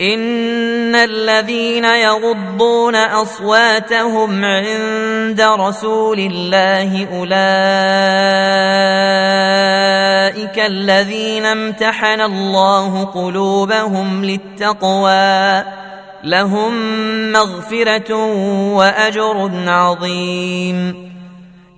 ان الذين يغضون اصواتهم عند رسول الله اولئك الذين امتحن الله قلوبهم للتقوى لهم مغفره واجر عظيم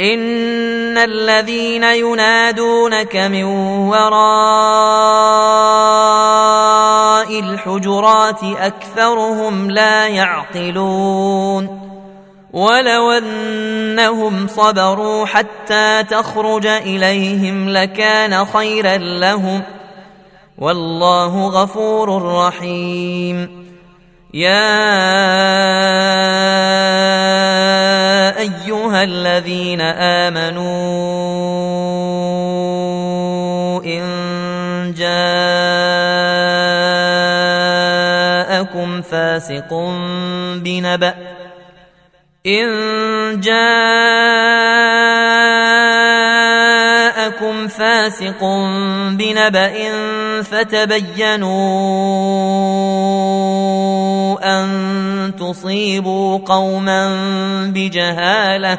ان الذين ينادونك من وراء الحجرات أكثرهم لا يعقلون ولو أنهم صبروا حتى تخرج إليهم لكان خيرا لهم والله غفور رحيم يا أيها الذين آمنوا فاسق بنبأ إن جاءكم فاسق بنبأ فتبينوا أن تصيبوا قوما بجهالة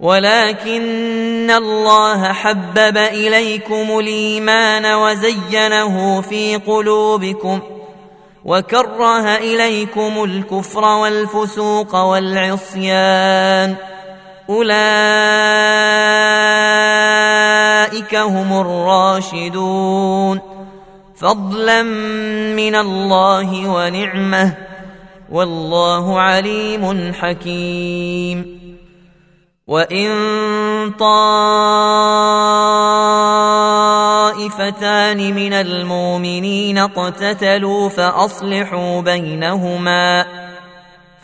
ولكن الله حبب إليكم الإيمان وزينه في قلوبكم وكره إليكم الكفر والفسوق والعصيان أولئك هم الراشدون فضلا من الله ونعمة والله عليم حكيم وان طائفتان من المؤمنين اقتتلوا فاصلحوا بينهما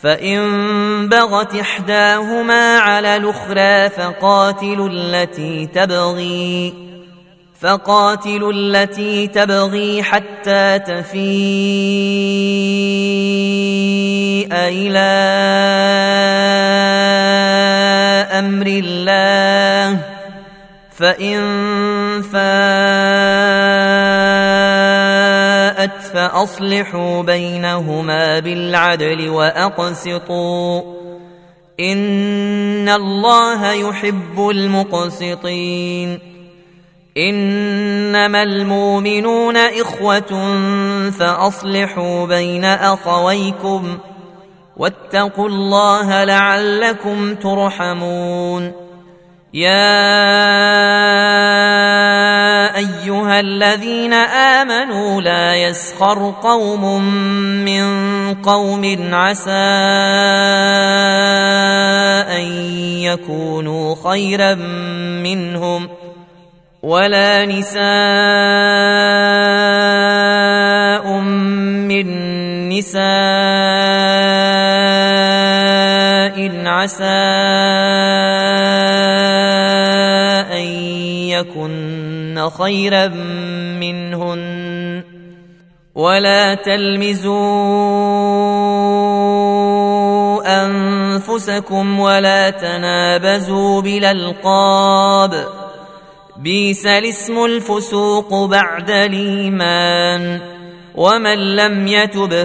فإن بغت إحداهما على الأخرى فقاتلوا التي تبغي فقاتلوا التي تبغي حتى تفيء إلى أمر الله فإن فاءت فأصلحوا بينهما بالعدل وأقسطوا. إن الله يحب المقسطين. إنما المؤمنون إخوة فأصلحوا بين أخويكم. واتقوا الله لعلكم ترحمون. يا أيها الذين آمنوا لا يسخر قوم من قوم عسى أن يكونوا خيرا منهم ولا نساء من نساء عسى ان يكن خيرا منهن ولا تلمزوا انفسكم ولا تنابزوا بالالقاب بيس الاسم الفسوق بعد الايمان ومن لم يتب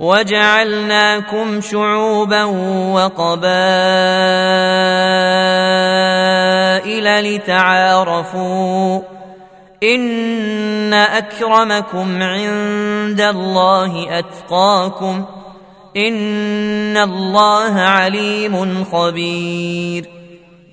وجعلناكم شعوبا وقبائل لتعارفوا إن أكرمكم عند الله أتقاكم إن الله عليم خبير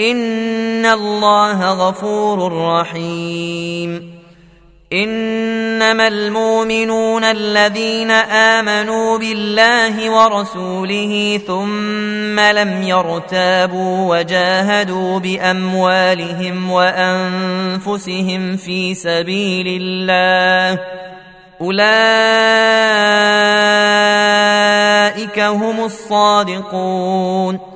ان الله غفور رحيم انما المؤمنون الذين امنوا بالله ورسوله ثم لم يرتابوا وجاهدوا باموالهم وانفسهم في سبيل الله اولئك هم الصادقون